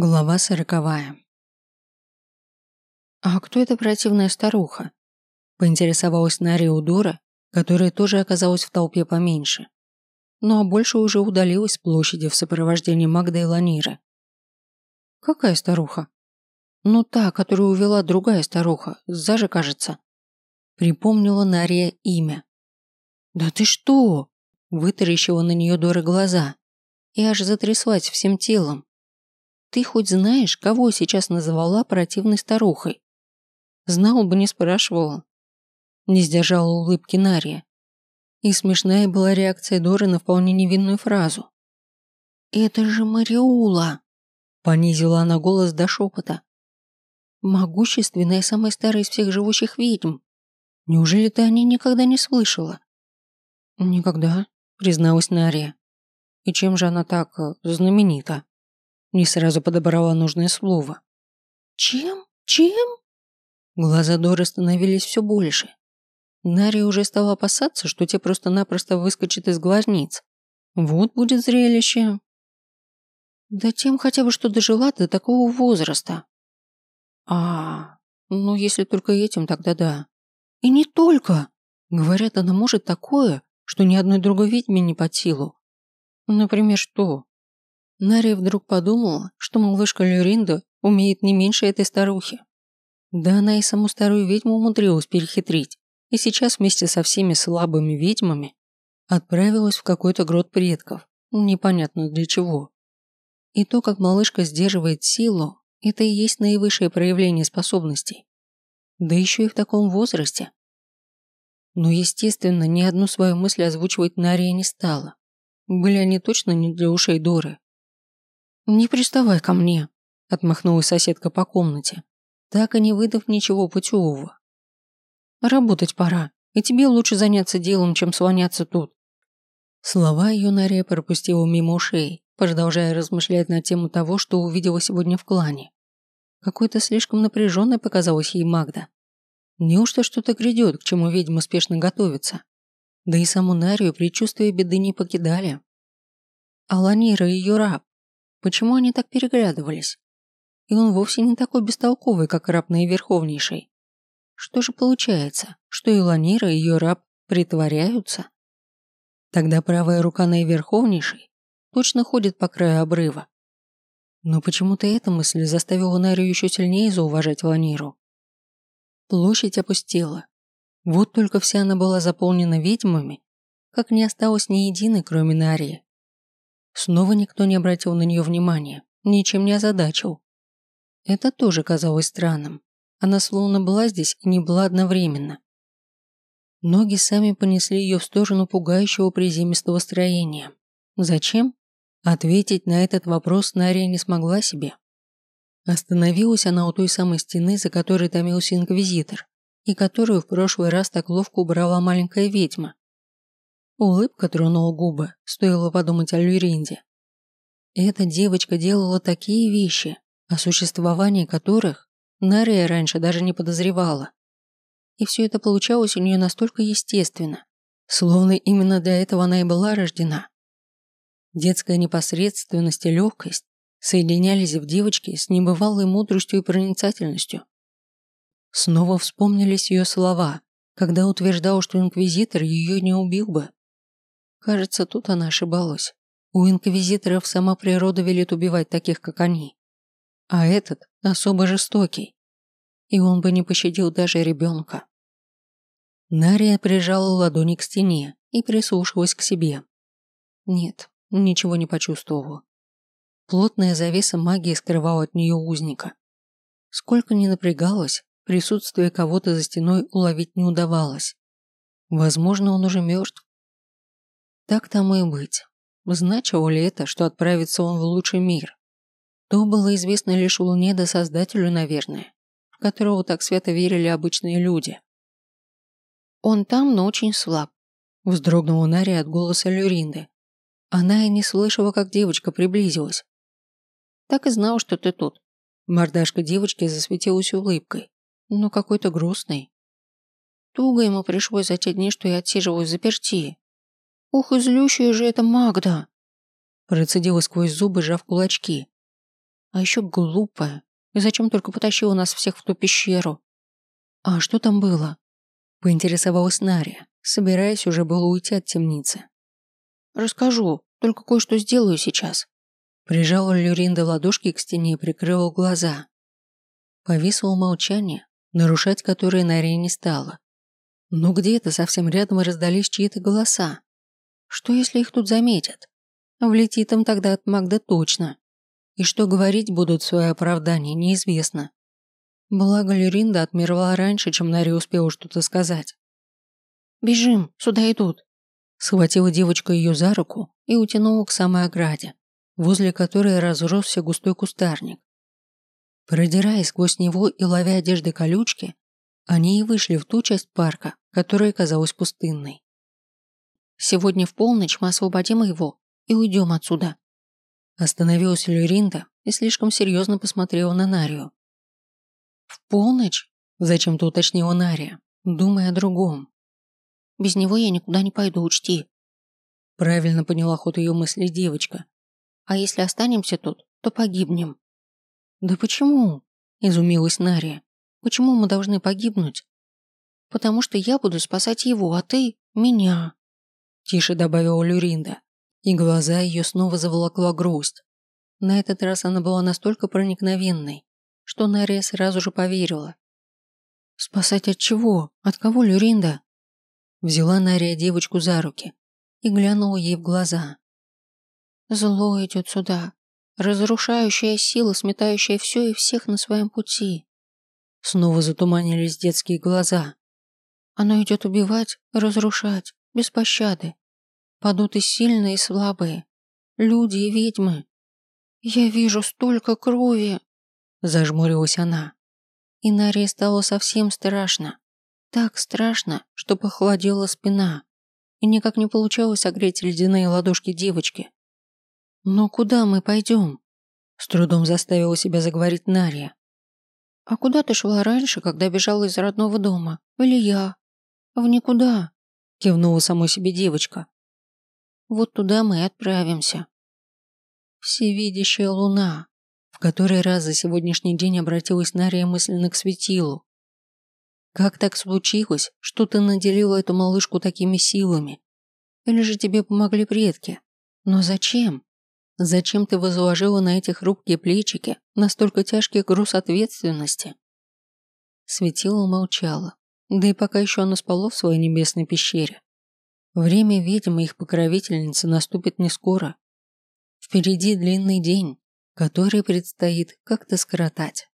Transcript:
Глава сороковая. «А кто эта противная старуха?» Поинтересовалась Нария у Дора, которая тоже оказалась в толпе поменьше. Ну а больше уже удалилась с площади в сопровождении Магда и Ланиры. «Какая старуха?» «Ну та, которую увела другая старуха, Зажа, кажется». Припомнила Нария имя. «Да ты что?» Вытаращила на нее Дора глаза и аж затряслась всем телом. Ты хоть знаешь, кого сейчас называла противной старухой? Знал бы, не спрашивала. Не сдержала улыбки Нария. И смешная была реакция Доры на вполне невинную фразу. «Это же Мариула!» Понизила она голос до шепота. «Могущественная самая старая из всех живущих ведьм. Неужели ты о ней никогда не слышала?» «Никогда», призналась Нария. «И чем же она так э, знаменита?» Не сразу подобрала нужное слово. «Чем? Чем?» Глаза Доры становились все больше. Нария уже стала опасаться, что те просто-напросто выскочат из глазниц. Вот будет зрелище. Да тем хотя бы, что дожила до такого возраста. А, ну если только этим, тогда да. И не только. Говорят, она может такое, что ни одной другой ведьме не под силу. Например, что? Нария вдруг подумала, что малышка Люринда умеет не меньше этой старухи. Да она и саму старую ведьму умудрилась перехитрить, и сейчас вместе со всеми слабыми ведьмами отправилась в какой-то грот предков, непонятно для чего. И то, как малышка сдерживает силу, это и есть наивысшее проявление способностей. Да еще и в таком возрасте. Но, естественно, ни одну свою мысль озвучивать Нария не стала. Были они точно не для ушей Доры. «Не приставай ко мне», – отмахнулась соседка по комнате, так и не выдав ничего путевого. «Работать пора, и тебе лучше заняться делом, чем слоняться тут». Слова ее Нария пропустила мимо ушей, продолжая размышлять на тему того, что увидела сегодня в клане. Какой-то слишком напряженной показалась ей Магда. Неужто что-то грядет, к чему ведьма спешно готовится? Да и саму Нарию предчувствия беды не покидали. Аланира и ее раб Почему они так переглядывались? И он вовсе не такой бестолковый, как раб наиверховнейший. Что же получается, что и Ланира, и ее раб притворяются? Тогда правая рука наиверховнейшей точно ходит по краю обрыва. Но почему-то эта мысль заставила Нарию еще сильнее зауважать Ланиру. Площадь опустела. Вот только вся она была заполнена ведьмами, как не осталось ни единой, кроме Нарии. Снова никто не обратил на нее внимания, ничем не озадачил. Это тоже казалось странным. Она словно была здесь и не была одновременно. Ноги сами понесли ее в сторону пугающего приземистого строения. Зачем? Ответить на этот вопрос Нария не смогла себе. Остановилась она у той самой стены, за которой томился инквизитор, и которую в прошлый раз так ловко убрала маленькая ведьма, Улыбка тронула губы, стоило подумать о Люринде. Эта девочка делала такие вещи, о существовании которых Нария раньше даже не подозревала. И все это получалось у нее настолько естественно, словно именно для этого она и была рождена. Детская непосредственность и легкость соединялись в девочке с небывалой мудростью и проницательностью. Снова вспомнились ее слова, когда утверждал, что инквизитор ее не убил бы. Кажется, тут она ошибалась. У инквизиторов сама природа велит убивать таких, как они. А этот особо жестокий. И он бы не пощадил даже ребенка. Нария прижала ладони к стене и прислушалась к себе. Нет, ничего не почувствовала. Плотная завеса магии скрывала от нее узника. Сколько ни напрягалась, присутствие кого-то за стеной уловить не удавалось. Возможно, он уже мертв, так тому и быть. Значило ли это, что отправится он в лучший мир? То было известно лишь Луне да Создателю, наверное, в которого так свято верили обычные люди. «Он там, но очень слаб», – вздрогнула Нари от голоса Люринды. Она и не слышала, как девочка приблизилась. «Так и знал, что ты тут». Мордашка девочки засветилась улыбкой, но какой-то грустной. Туго ему пришлось за те дни, что я отсиживалась заперти. «Ух, и злющая же это Магда!» Процедила сквозь зубы, жав кулачки. А еще глупая. И зачем только потащила нас всех в ту пещеру? А что там было? Поинтересовалась Нария, собираясь уже было уйти от темницы. Расскажу, только кое-что сделаю сейчас. Прижала Люринда ладошки к стене и прикрыла глаза. Повисло молчание, нарушать которое Нария не стала. Но где-то совсем рядом раздались чьи-то голоса. Что если их тут заметят? Влетит им тогда от Магда точно. И что говорить будут в свое оправдание, неизвестно. Благо Люринда отмерла раньше, чем Нари успела что-то сказать. «Бежим, сюда идут!» Схватила девочка ее за руку и утянула к самой ограде, возле которой разросся густой кустарник. Продираясь сквозь него и ловя одежды колючки, они и вышли в ту часть парка, которая казалась пустынной. «Сегодня в полночь мы освободим его и уйдем отсюда». Остановилась Люринда и слишком серьезно посмотрела на Нарию. «В полночь?» – зачем-то уточнила Нария, думая о другом. «Без него я никуда не пойду, учти». Правильно поняла ход ее мысли девочка. «А если останемся тут, то погибнем». «Да почему?» – изумилась Нария. «Почему мы должны погибнуть?» «Потому что я буду спасать его, а ты – меня», – тише добавила Люринда и глаза ее снова заволокла грусть. На этот раз она была настолько проникновенной, что Нария сразу же поверила. «Спасать от чего? От кого, Люринда?» Взяла Нария девочку за руки и глянула ей в глаза. «Зло идет сюда, разрушающая сила, сметающая все и всех на своем пути». Снова затуманились детские глаза. «Оно идет убивать, разрушать, без пощады, Падут и сильные, и слабые. Люди и ведьмы. Я вижу столько крови. Зажмурилась она. И Наре стало совсем страшно. Так страшно, что похолодела спина. И никак не получалось огреть ледяные ладошки девочки. «Но куда мы пойдем?» С трудом заставила себя заговорить Нария. «А куда ты шла раньше, когда бежала из родного дома? Или я?» «В никуда», – кивнула самой себе девочка. Вот туда мы и отправимся. Всевидящая луна, в который раз за сегодняшний день обратилась Нария мысленно к светилу. Как так случилось, что ты наделила эту малышку такими силами? Или же тебе помогли предки? Но зачем? Зачем ты возложила на эти хрупкие плечики настолько тяжкий груз ответственности? Светило молчало, да и пока еще оно спало в своей небесной пещере. Время ведьмы их покровительницы наступит не скоро. Впереди длинный день, который предстоит как-то скоротать.